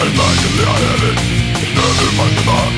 And Ring, I Ring, it. Ring, Elden Ring, Elden